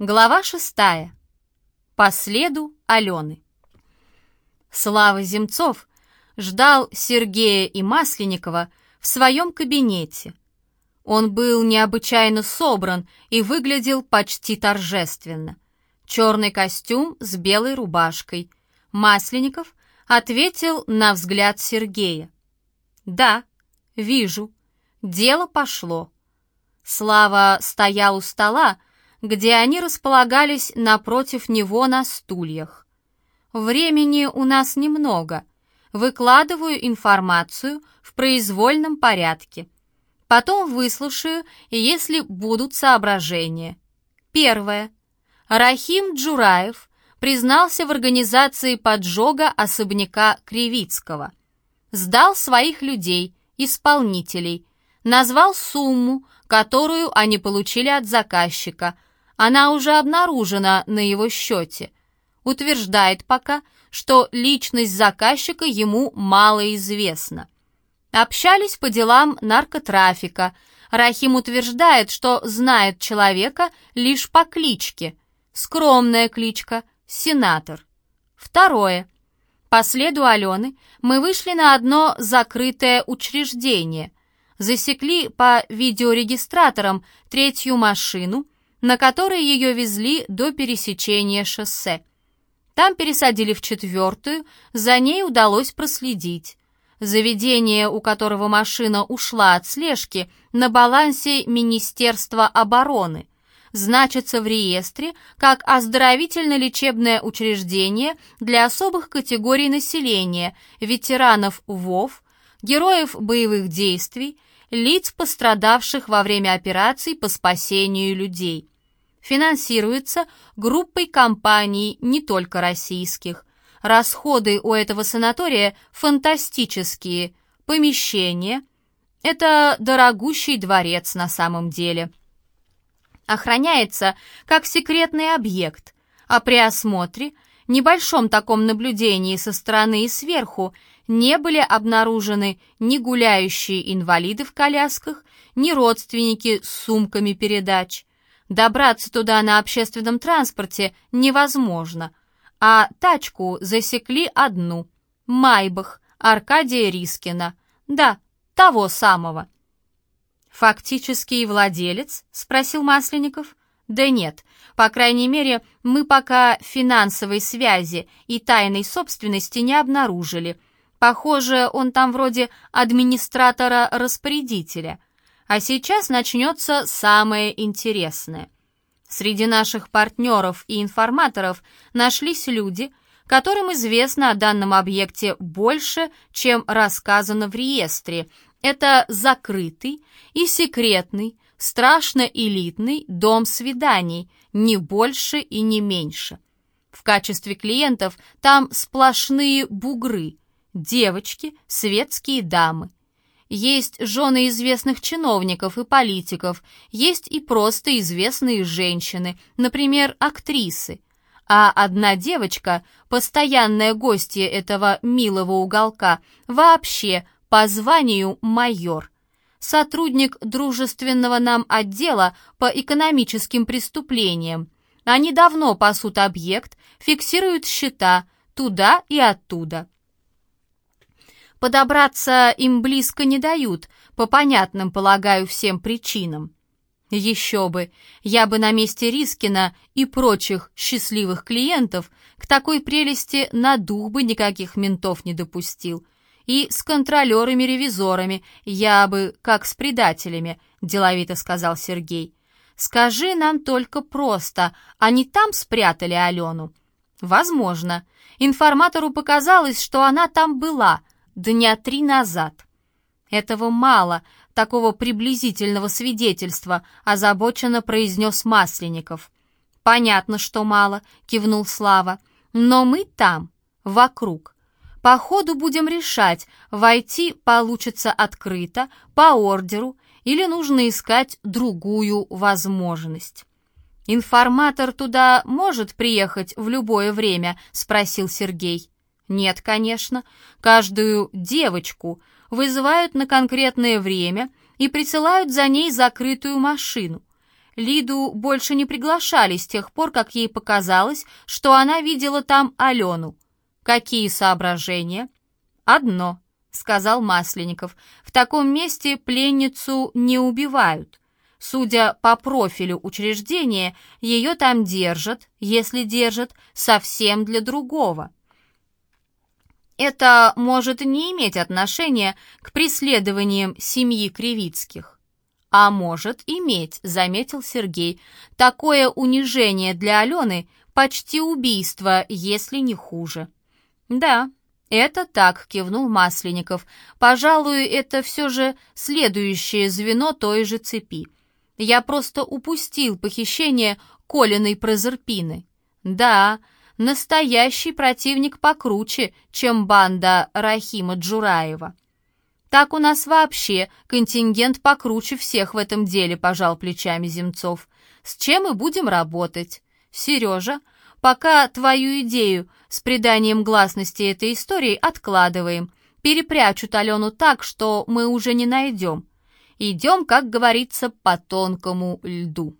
Глава шестая. По следу Алены. Слава Земцов ждал Сергея и Масленникова в своем кабинете. Он был необычайно собран и выглядел почти торжественно. Черный костюм с белой рубашкой. Масленников ответил на взгляд Сергея. «Да, вижу. Дело пошло». Слава стоял у стола, где они располагались напротив него на стульях. Времени у нас немного. Выкладываю информацию в произвольном порядке. Потом выслушаю, если будут соображения. Первое. Рахим Джураев признался в организации поджога особняка Кривицкого. Сдал своих людей, исполнителей, назвал сумму, которую они получили от заказчика, она уже обнаружена на его счете. Утверждает пока, что личность заказчика ему мало известна. Общались по делам наркотрафика. Рахим утверждает, что знает человека лишь по кличке. Скромная кличка – сенатор. Второе. По следу Алены мы вышли на одно закрытое учреждение. Засекли по видеорегистраторам третью машину – на которой ее везли до пересечения шоссе. Там пересадили в четвертую, за ней удалось проследить. Заведение, у которого машина ушла от слежки, на балансе Министерства обороны. Значится в реестре как оздоровительно-лечебное учреждение для особых категорий населения, ветеранов ВОВ, героев боевых действий, лиц, пострадавших во время операций по спасению людей финансируется группой компаний не только российских. Расходы у этого санатория фантастические. Помещение – это дорогущий дворец на самом деле. Охраняется как секретный объект, а при осмотре, небольшом таком наблюдении со стороны и сверху, не были обнаружены ни гуляющие инвалиды в колясках, ни родственники с сумками передач – Добраться туда на общественном транспорте невозможно, а тачку засекли одну. Майбах, Аркадия Рискина. Да, того самого. «Фактический владелец?» — спросил Масленников. «Да нет, по крайней мере, мы пока финансовой связи и тайной собственности не обнаружили. Похоже, он там вроде администратора-распорядителя. А сейчас начнется самое интересное. Среди наших партнеров и информаторов нашлись люди, которым известно о данном объекте больше, чем рассказано в реестре. Это закрытый и секретный, страшно элитный дом свиданий, не больше и не меньше. В качестве клиентов там сплошные бугры, девочки, светские дамы. Есть жены известных чиновников и политиков, есть и просто известные женщины, например, актрисы. А одна девочка, постоянная гостья этого милого уголка, вообще по званию майор. Сотрудник дружественного нам отдела по экономическим преступлениям. Они давно пасут объект, фиксируют счета туда и оттуда. Подобраться им близко не дают, по понятным, полагаю, всем причинам. Еще бы, я бы на месте Рискина и прочих счастливых клиентов к такой прелести на дух бы никаких ментов не допустил. И с контролерами-ревизорами я бы, как с предателями, деловито сказал Сергей. Скажи нам только просто, они там спрятали Алену? Возможно. Информатору показалось, что она там была — дня три назад. Этого мало, такого приблизительного свидетельства, озабоченно произнес Масленников. «Понятно, что мало», — кивнул Слава, — «но мы там, вокруг. По ходу будем решать, войти получится открыто, по ордеру, или нужно искать другую возможность». «Информатор туда может приехать в любое время?» — спросил Сергей. Нет, конечно. Каждую девочку вызывают на конкретное время и присылают за ней закрытую машину. Лиду больше не приглашали с тех пор, как ей показалось, что она видела там Алену. Какие соображения? Одно, сказал Масленников. В таком месте пленницу не убивают. Судя по профилю учреждения, ее там держат, если держат, совсем для другого. Это может не иметь отношения к преследованиям семьи Кривицких. А может иметь, заметил Сергей. Такое унижение для Алены почти убийство, если не хуже. Да, это так, кивнул Масленников. Пожалуй, это все же следующее звено той же цепи. Я просто упустил похищение Колиной Прозерпины. Да, настоящий противник покруче, чем банда Рахима Джураева. Так у нас вообще контингент покруче всех в этом деле, пожал плечами Земцов. С чем мы будем работать? Сережа, пока твою идею с приданием гласности этой истории откладываем. Перепрячут Алену так, что мы уже не найдем. Идем, как говорится, по тонкому льду.